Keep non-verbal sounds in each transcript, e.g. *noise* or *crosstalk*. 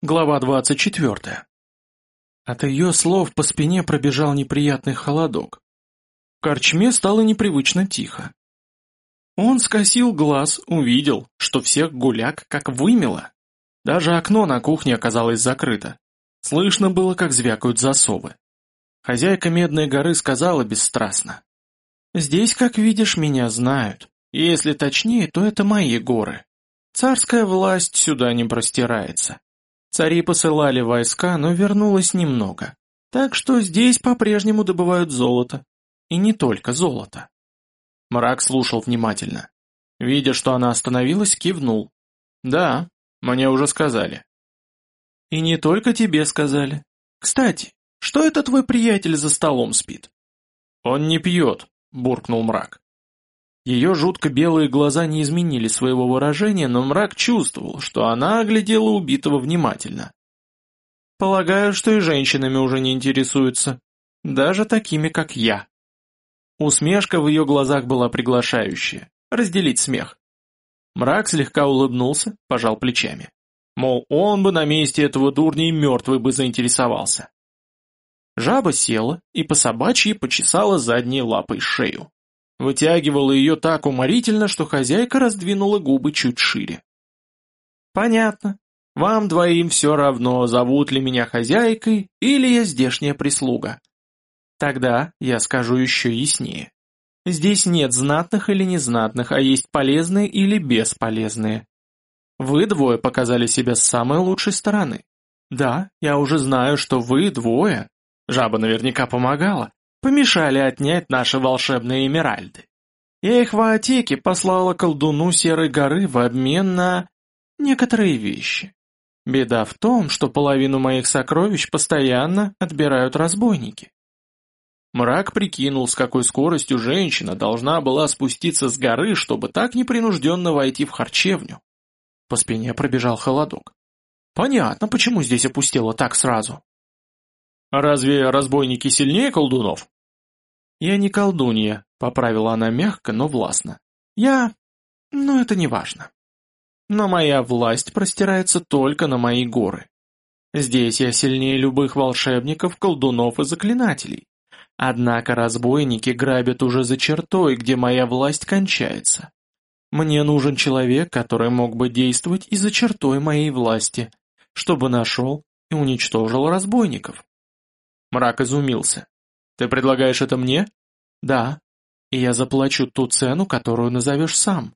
Глава 24. От ее слов по спине пробежал неприятный холодок. В корчме стало непривычно тихо. Он скосил глаз, увидел, что всех гуляк как вымело. Даже окно на кухне оказалось закрыто. Слышно было, как звякают засовы. Хозяйка Медной горы сказала бесстрастно. «Здесь, как видишь, меня знают. Если точнее, то это мои горы. Царская власть сюда не простирается. Цари посылали войска, но вернулось немного. Так что здесь по-прежнему добывают золото. И не только золото. Мрак слушал внимательно. Видя, что она остановилась, кивнул. «Да, мне уже сказали». «И не только тебе сказали. Кстати, что это твой приятель за столом спит?» «Он не пьет», — буркнул мрак. Ее жутко белые глаза не изменили своего выражения, но мрак чувствовал, что она оглядела убитого внимательно. «Полагаю, что и женщинами уже не интересуются. Даже такими, как я». Усмешка в ее глазах была приглашающая. Разделить смех. Мрак слегка улыбнулся, пожал плечами. Мол, он бы на месте этого дурня и мертвый бы заинтересовался. Жаба села и по собачьи почесала задней лапой шею. Вытягивала ее так уморительно, что хозяйка раздвинула губы чуть шире. «Понятно. Вам двоим все равно, зовут ли меня хозяйкой или я здешняя прислуга. Тогда я скажу еще яснее. Здесь нет знатных или незнатных, а есть полезные или бесполезные. Вы двое показали себя с самой лучшей стороны. Да, я уже знаю, что вы двое, жаба наверняка помогала, помешали отнять наши волшебные эмеральды. Я их в Аатеке послала колдуну Серой горы в обмен на... некоторые вещи. Беда в том, что половину моих сокровищ постоянно отбирают разбойники. Мрак прикинул, с какой скоростью женщина должна была спуститься с горы, чтобы так непринужденно войти в харчевню. По спине пробежал холодок. Понятно, почему здесь опустело так сразу. «А разве разбойники сильнее колдунов?» «Я не колдунья», — поправила она мягко, но властно. «Я... ну это не важно. Но моя власть простирается только на мои горы. Здесь я сильнее любых волшебников, колдунов и заклинателей. Однако разбойники грабят уже за чертой, где моя власть кончается. Мне нужен человек, который мог бы действовать и за чертой моей власти, чтобы нашел и уничтожил разбойников. Мрак изумился. «Ты предлагаешь это мне?» «Да. И я заплачу ту цену, которую назовешь сам».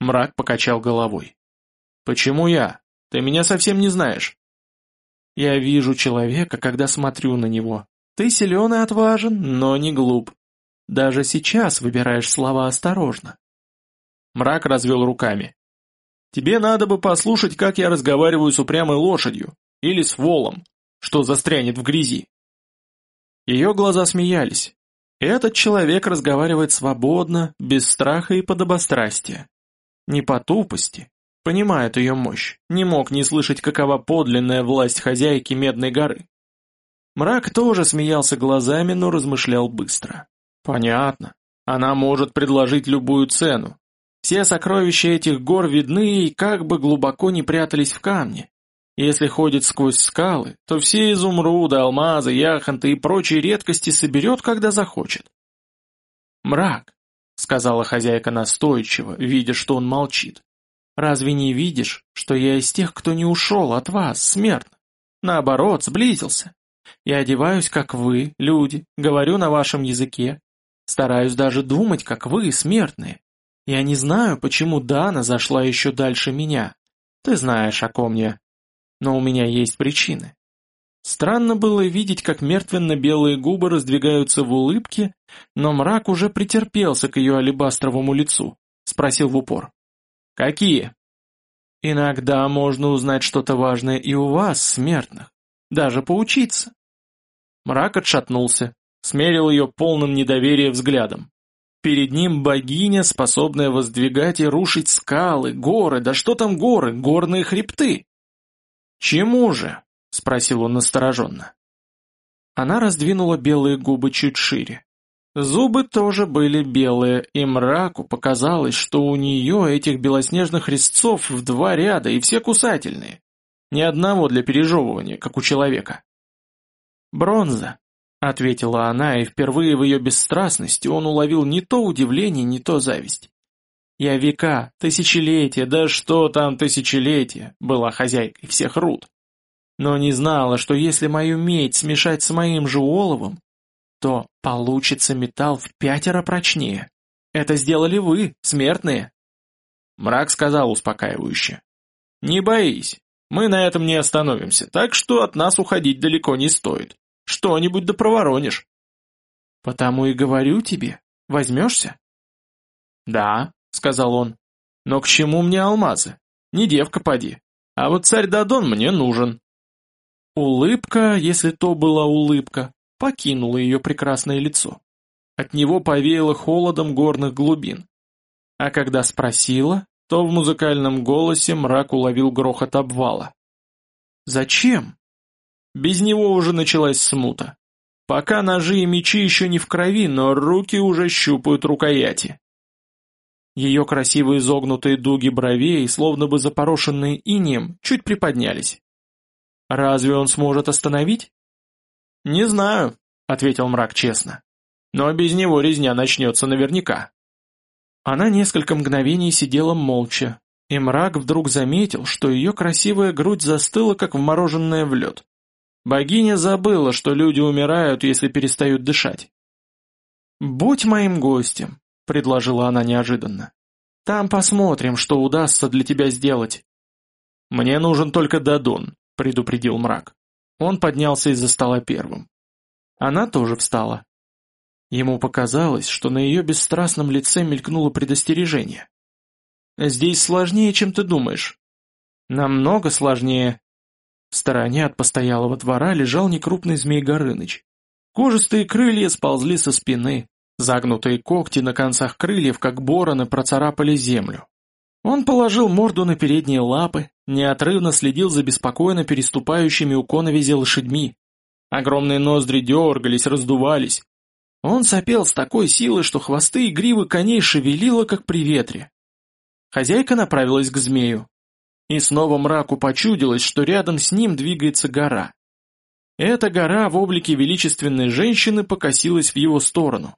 Мрак покачал головой. «Почему я? Ты меня совсем не знаешь». «Я вижу человека, когда смотрю на него. Ты силен и отважен, но не глуп. Даже сейчас выбираешь слова осторожно». Мрак развел руками. «Тебе надо бы послушать, как я разговариваю с упрямой лошадью, или с волом что застрянет в грязи. Ее глаза смеялись. Этот человек разговаривает свободно, без страха и подобострастия. Не по тупости, понимает ее мощь, не мог не слышать, какова подлинная власть хозяйки Медной горы. Мрак тоже смеялся глазами, но размышлял быстро. Понятно, она может предложить любую цену. Все сокровища этих гор видны и как бы глубоко не прятались в камне. Если ходит сквозь скалы, то все изумруды, алмазы, яхонты и прочие редкости соберет, когда захочет. «Мрак», — сказала хозяйка настойчиво, видя, что он молчит. «Разве не видишь, что я из тех, кто не ушел от вас, смертно? Наоборот, сблизился. Я одеваюсь, как вы, люди, говорю на вашем языке. Стараюсь даже думать, как вы, смертные. Я не знаю, почему Дана зашла еще дальше меня. Ты знаешь, о ком я. Но у меня есть причины. Странно было видеть, как мертвенно-белые губы раздвигаются в улыбке, но мрак уже претерпелся к ее алебастровому лицу. Спросил в упор. «Какие?» «Иногда можно узнать что-то важное и у вас, смертных. Даже поучиться». Мрак отшатнулся, смерил ее полным недоверия взглядом. Перед ним богиня, способная воздвигать и рушить скалы, горы, да что там горы, горные хребты. «Чему же?» — спросил он настороженно. Она раздвинула белые губы чуть шире. Зубы тоже были белые, и мраку показалось, что у нее этих белоснежных резцов в два ряда, и все кусательные. Ни одного для пережевывания, как у человека. «Бронза», — ответила она, и впервые в ее бесстрастности он уловил не то удивление, не то зависть. «Я века, тысячелетия, да что там тысячелетия», — была хозяйкой всех руд. Но не знала, что если мою медь смешать с моим же оловом, то получится металл в пятеро прочнее. Это сделали вы, смертные. Мрак сказал успокаивающе. Не боись, мы на этом не остановимся, так что от нас уходить далеко не стоит. Что-нибудь да проворонишь. Потому и говорю тебе, возьмешься? Да, сказал он, но к чему мне алмазы? Не девка поди. А вот царь Дадон мне нужен. Улыбка, если то была улыбка, покинула ее прекрасное лицо. От него повеяло холодом горных глубин. А когда спросила, то в музыкальном голосе мрак уловил грохот обвала. «Зачем?» Без него уже началась смута. Пока ножи и мечи еще не в крови, но руки уже щупают рукояти. Ее красивые изогнутые дуги бровей, словно бы запорошенные инеем, чуть приподнялись. Разве он сможет остановить? «Не знаю», — ответил мрак честно. «Но без него резня начнется наверняка». Она несколько мгновений сидела молча, и мрак вдруг заметил, что ее красивая грудь застыла, как вмороженная в лед. Богиня забыла, что люди умирают, если перестают дышать. «Будь моим гостем», — предложила она неожиданно. «Там посмотрим, что удастся для тебя сделать». «Мне нужен только Дадон», — предупредил мрак. Он поднялся из-за стола первым. Она тоже встала. Ему показалось, что на ее бесстрастном лице мелькнуло предостережение. «Здесь сложнее, чем ты думаешь». «Намного сложнее». В стороне от постоялого двора лежал некрупный змей Горыныч. Кожистые крылья сползли со спины, загнутые когти на концах крыльев, как бороны, процарапали землю. Он положил морду на передние лапы, неотрывно следил за беспокойно переступающими у коновизи лошадьми. Огромные ноздри дергались, раздувались. Он сопел с такой силой, что хвосты и гривы коней шевелило, как при ветре. Хозяйка направилась к змею. И снова мраку почудилось, что рядом с ним двигается гора. Эта гора в облике величественной женщины покосилась в его сторону.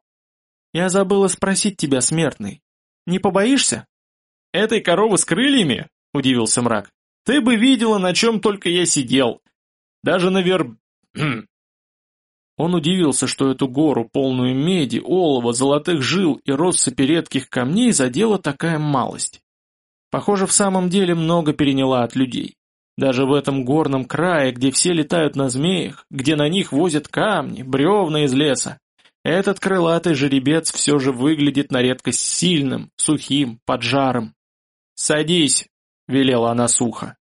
«Я забыла спросить тебя, смертный. Не побоишься?» «Этой коровы с крыльями?» — удивился мрак. «Ты бы видела, на чем только я сидел. Даже на вер... Хм». *clears throat* Он удивился, что эту гору, полную меди, олова, золотых жил и россыпи редких камней задела такая малость. Похоже, в самом деле много переняла от людей. Даже в этом горном крае, где все летают на змеях, где на них возят камни, бревна из леса, этот крылатый жеребец все же выглядит на редкость сильным, сухим, поджаром. «Садись», — велела она сухо.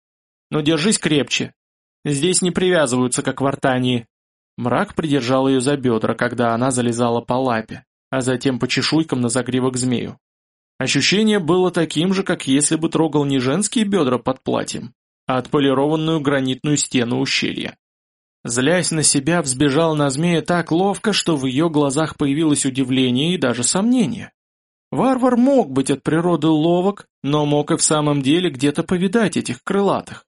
«Но держись крепче. Здесь не привязываются, как в Артании». Мрак придержал ее за бедра, когда она залезала по лапе, а затем по чешуйкам на загривок змею. Ощущение было таким же, как если бы трогал не женские бедра под платьем, а отполированную гранитную стену ущелья. Злясь на себя, взбежал на змея так ловко, что в ее глазах появилось удивление и даже сомнение. Варвар мог быть от природы ловок, но мог и в самом деле где-то повидать этих крылатых.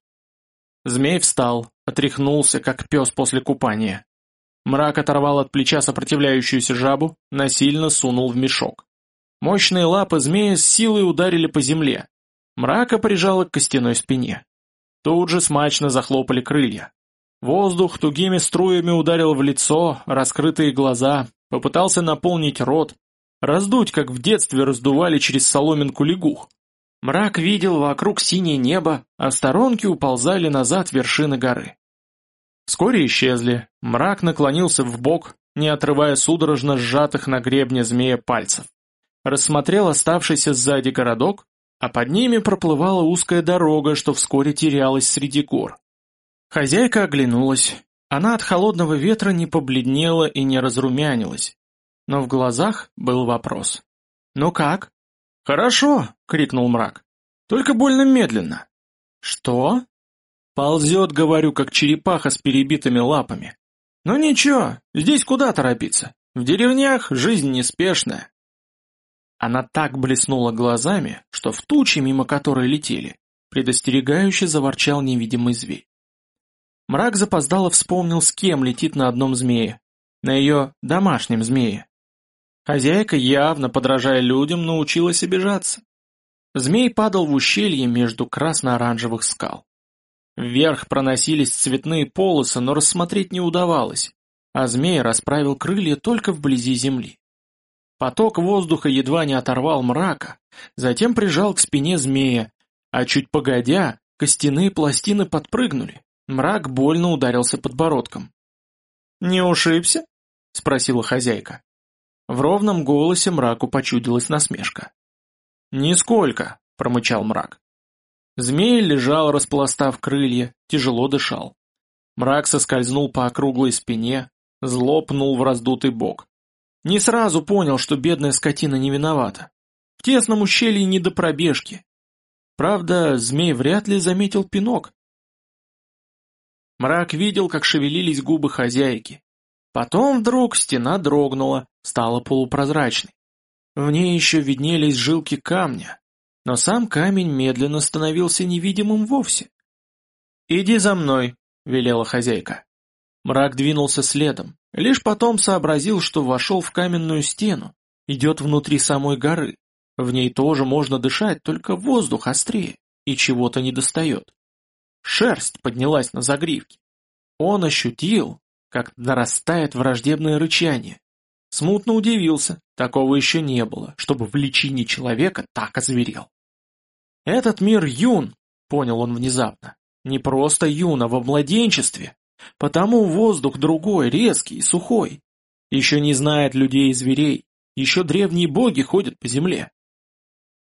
Змей встал, отряхнулся, как пес после купания. Мрак оторвал от плеча сопротивляющуюся жабу, насильно сунул в мешок. Мощные лапы змея с силой ударили по земле. Мрака прижало к костяной спине. Тут же смачно захлопали крылья. Воздух тугими струями ударил в лицо, раскрытые глаза, попытался наполнить рот, Раздуть, как в детстве раздували через соломинку лягух. Мрак видел вокруг синее небо, а сторонки уползали назад вершины горы. Вскоре исчезли, мрак наклонился в бок, не отрывая судорожно сжатых на гребне змея пальцев. Рассмотрел оставшийся сзади городок, а под ними проплывала узкая дорога, что вскоре терялась среди гор. Хозяйка оглянулась. Она от холодного ветра не побледнела и не разрумянилась, но в глазах был вопрос. «Ну как?» «Хорошо!» — крикнул мрак. «Только больно медленно». «Что?» «Ползет, говорю, как черепаха с перебитыми лапами». «Ну ничего, здесь куда торопиться? В деревнях жизнь неспешная». Она так блеснула глазами, что в тучи, мимо которой летели, предостерегающе заворчал невидимый зверь. Мрак запоздало вспомнил, с кем летит на одном змее. На ее домашнем змее. Хозяйка, явно подражая людям, научилась обижаться. Змей падал в ущелье между красно-оранжевых скал. Вверх проносились цветные полосы, но рассмотреть не удавалось, а змей расправил крылья только вблизи земли. Поток воздуха едва не оторвал мрака, затем прижал к спине змея, а чуть погодя, костяные пластины подпрыгнули. Мрак больно ударился подбородком. «Не ушибся?» — спросила хозяйка. В ровном голосе мраку почудилась насмешка. «Нисколько», — промычал мрак. Змей лежал, распластав крылья, тяжело дышал. Мрак соскользнул по округлой спине, злопнул в раздутый бок. Не сразу понял, что бедная скотина не виновата. В тесном ущелье не до пробежки. Правда, змей вряд ли заметил пинок. Мрак видел, как шевелились губы хозяйки. Потом вдруг стена дрогнула, стала полупрозрачной. В ней еще виднелись жилки камня, но сам камень медленно становился невидимым вовсе. «Иди за мной», — велела хозяйка. Мрак двинулся следом, лишь потом сообразил, что вошел в каменную стену, идет внутри самой горы. В ней тоже можно дышать, только воздух острее, и чего-то недостает. Шерсть поднялась на загривке. Он ощутил, как нарастает враждебное рычание. Смутно удивился, такого еще не было, чтобы в личине человека так озверел. Этот мир юн, понял он внезапно, не просто юн, а во младенчестве, потому воздух другой, резкий и сухой. Еще не знает людей и зверей, еще древние боги ходят по земле.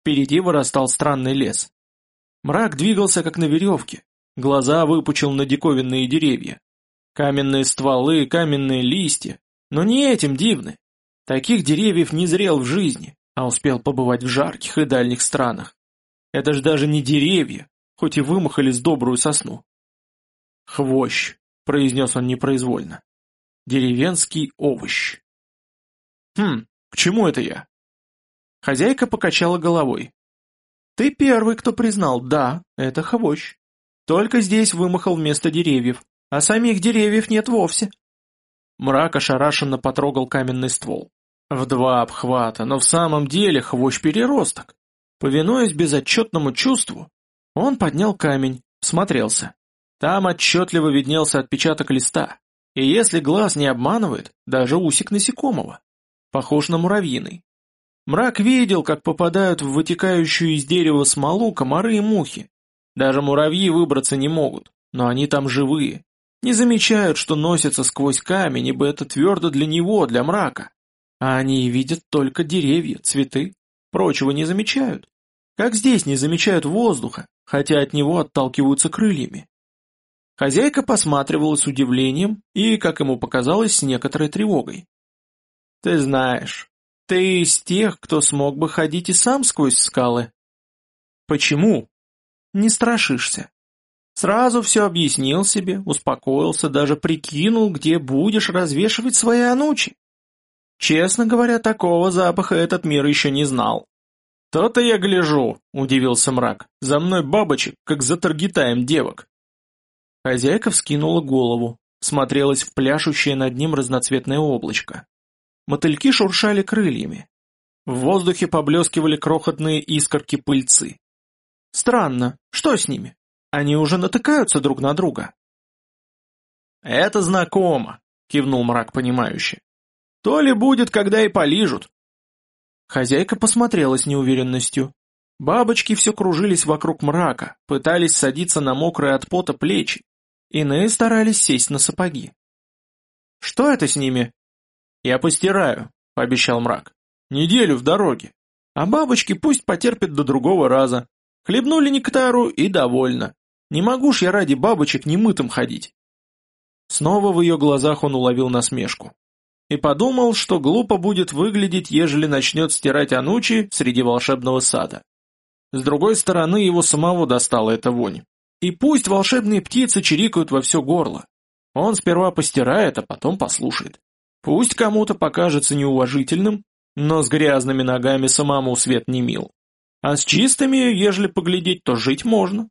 Впереди вырастал странный лес. Мрак двигался как на веревке, глаза выпучил на диковинные деревья. Каменные стволы, каменные листья, но не этим дивны. Таких деревьев не зрел в жизни, а успел побывать в жарких и дальних странах. Это ж даже не деревья, хоть и вымахали с добрую сосну. «Хвощ», — произнес он непроизвольно. «Деревенский овощ». «Хм, к чему это я?» Хозяйка покачала головой. «Ты первый, кто признал, да, это хвощ. Только здесь вымахал вместо деревьев, а самих деревьев нет вовсе». Мрак ошарашенно потрогал каменный ствол. В два обхвата, но в самом деле хвощ-переросток. Повинуясь безотчетному чувству, он поднял камень, смотрелся. Там отчетливо виднелся отпечаток листа, и если глаз не обманывает, даже усик насекомого. Похож на муравьиный. Мрак видел, как попадают в вытекающую из дерева смолу комары и мухи. Даже муравьи выбраться не могут, но они там живые, не замечают, что носятся сквозь камень, ибо это твердо для него, для мрака. А они видят только деревья, цветы, прочего не замечают. Как здесь не замечают воздуха, хотя от него отталкиваются крыльями. Хозяйка посматривала с удивлением и, как ему показалось, с некоторой тревогой. «Ты знаешь, ты из тех, кто смог бы ходить и сам сквозь скалы». «Почему?» «Не страшишься. Сразу все объяснил себе, успокоился, даже прикинул, где будешь развешивать свои анучи. Честно говоря, такого запаха этот мир еще не знал. «То-то я гляжу», — удивился мрак, — «за мной бабочек, как за таргетаем девок». Хозяйка вскинула голову, смотрелась в пляшущее над ним разноцветное облачко. Мотыльки шуршали крыльями. В воздухе поблескивали крохотные искорки пыльцы. Странно, что с ними? Они уже натыкаются друг на друга. «Это знакомо», — кивнул мрак понимающе. «То ли будет, когда и полижут». Хозяйка посмотрела с неуверенностью. Бабочки все кружились вокруг мрака, пытались садиться на мокрые от пота плечи. Иные старались сесть на сапоги. «Что это с ними?» «Я постираю», — пообещал мрак. «Неделю в дороге. А бабочки пусть потерпят до другого раза. Хлебнули нектару и довольно. Не могу ж я ради бабочек немытым ходить. Снова в ее глазах он уловил насмешку. И подумал, что глупо будет выглядеть, ежели начнет стирать анучи среди волшебного сада. С другой стороны, его самого достала эта вонь. И пусть волшебные птицы чирикают во все горло. Он сперва постирает, а потом послушает. Пусть кому-то покажется неуважительным, но с грязными ногами самому свет не мил. А с чистыми, ежели поглядеть, то жить можно.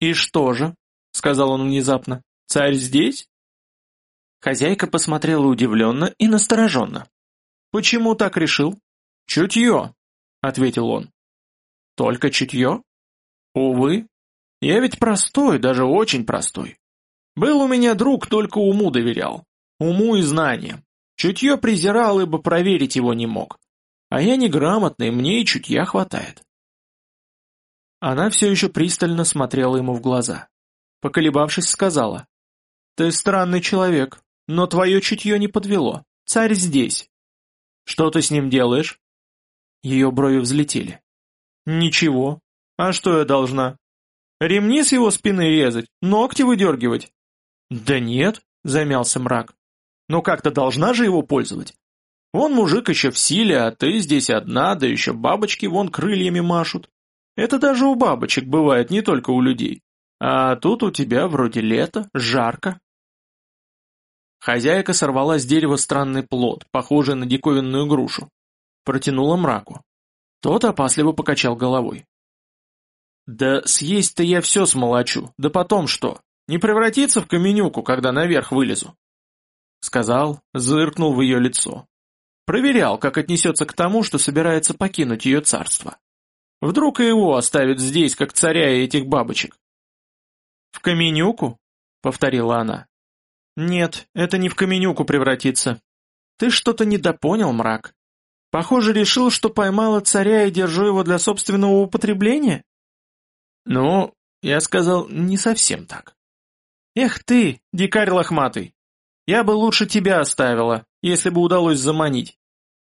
«И что же?» — сказал он внезапно. Царь здесь?» Хозяйка посмотрела удивленно и настороженно. «Почему так решил?» «Чутье», — ответил он. «Только чутье?» «Увы. Я ведь простой, даже очень простой. Был у меня друг, только уму доверял. Уму и знаниям. Чутье презирал, ибо проверить его не мог. А я неграмотный, мне и чутья хватает. Она все еще пристально смотрела ему в глаза. Поколебавшись, сказала. «Ты странный человек, но твое чутье не подвело. Царь здесь. Что ты с ним делаешь?» Ее брови взлетели. «Ничего. А что я должна? Ремни с его спины резать, ногти выдергивать?» «Да нет», — замялся мрак. «Но как-то должна же его пользовать. Вон мужик еще в силе, а ты здесь одна, да еще бабочки вон крыльями машут. Это даже у бабочек бывает, не только у людей. А тут у тебя вроде лето, жарко». Хозяйка сорвала с дерева странный плод, похожий на диковинную грушу. Протянула мраку. Тот опасливо покачал головой. «Да съесть-то я все смолочу, да потом что? Не превратиться в каменюку, когда наверх вылезу?» Сказал, зыркнул в ее лицо. Проверял, как отнесется к тому, что собирается покинуть ее царство. Вдруг и его оставят здесь, как царя и этих бабочек. «В каменюку?» — повторила она. «Нет, это не в каменюку превратиться. Ты что-то недопонял, мрак. Похоже, решил, что поймала царя и держу его для собственного употребления?» «Ну, я сказал, не совсем так. «Эх ты, дикарь лохматый! Я бы лучше тебя оставила, если бы удалось заманить.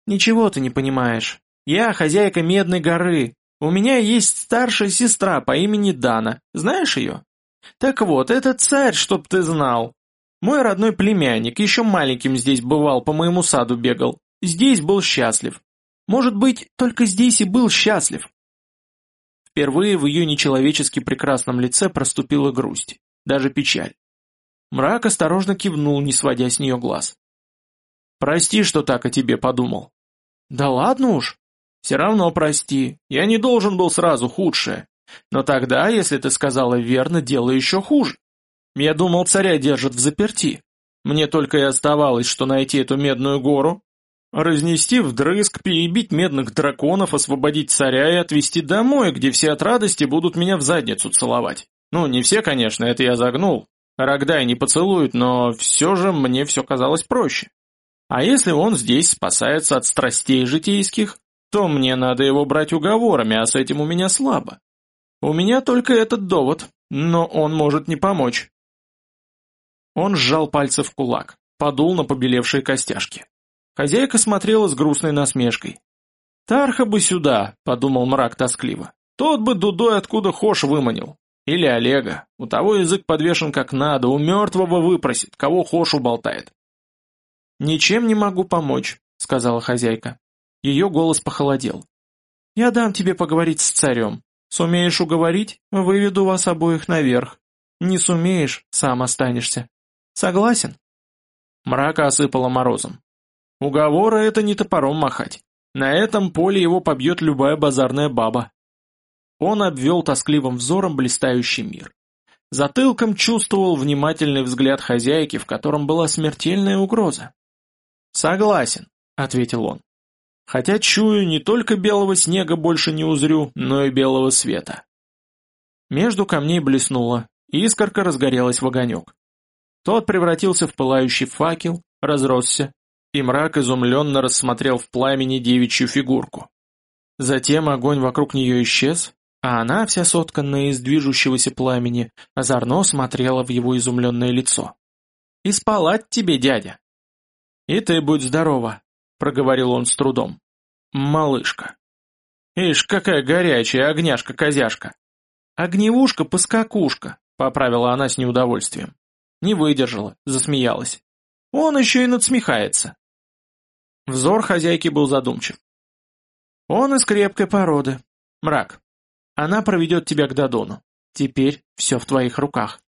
Ничего ты не понимаешь. Я хозяйка Медной горы. У меня есть старшая сестра по имени Дана. Знаешь ее? Так вот, это царь, чтоб ты знал. Мой родной племянник, еще маленьким здесь бывал, по моему саду бегал. Здесь был счастлив. Может быть, только здесь и был счастлив. Впервые в ее нечеловечески прекрасном лице проступила грусть даже печаль. Мрак осторожно кивнул, не сводя с нее глаз. «Прости, что так о тебе подумал». «Да ладно уж. Все равно прости. Я не должен был сразу худшее. Но тогда, если ты сказала верно, дело еще хуже. Я думал, царя держат в заперти. Мне только и оставалось, что найти эту медную гору, разнести вдрызг, перебить медных драконов, освободить царя и отвезти домой, где все от радости будут меня в задницу целовать. Ну, не все, конечно, это я загнул. Рогдай не поцелует, но все же мне все казалось проще. А если он здесь спасается от страстей житейских, то мне надо его брать уговорами, а с этим у меня слабо. У меня только этот довод, но он может не помочь. Он сжал пальцы в кулак, подул на побелевшие костяшки. Хозяйка смотрела с грустной насмешкой. «Тарха бы сюда», — подумал мрак тоскливо. «Тот бы дудой откуда хошь выманил. Или Олега. У того язык подвешен как надо, у мертвого выпросит, кого хошу болтает. «Ничем не могу помочь», — сказала хозяйка. Ее голос похолодел. «Я дам тебе поговорить с царем. Сумеешь уговорить, выведу вас обоих наверх. Не сумеешь, сам останешься. Согласен?» Мрака осыпала морозом. «Уговора это не топором махать. На этом поле его побьет любая базарная баба. Он обвел тоскливым взором блистающий мир. Затылком чувствовал внимательный взгляд хозяйки, в котором была смертельная угроза. «Согласен», — ответил он. «Хотя чую, не только белого снега больше не узрю, но и белого света». Между камней блеснуло, искорка разгорелась в огонек. Тот превратился в пылающий факел, разросся, и мрак изумленно рассмотрел в пламени девичью фигурку. Затем огонь вокруг нее исчез, а она, вся сотканная из движущегося пламени, озорно смотрела в его изумленное лицо. «И спалать тебе, дядя!» «И ты будь здорова», — проговорил он с трудом. «Малышка». «Ишь, какая горячая огняшка-козяшка!» «Огневушка-поскакушка», — поправила она с неудовольствием. Не выдержала, засмеялась. «Он еще и надсмехается». Взор хозяйки был задумчив. «Он из крепкой породы. Мрак, она проведет тебя к Дадону. Теперь все в твоих руках.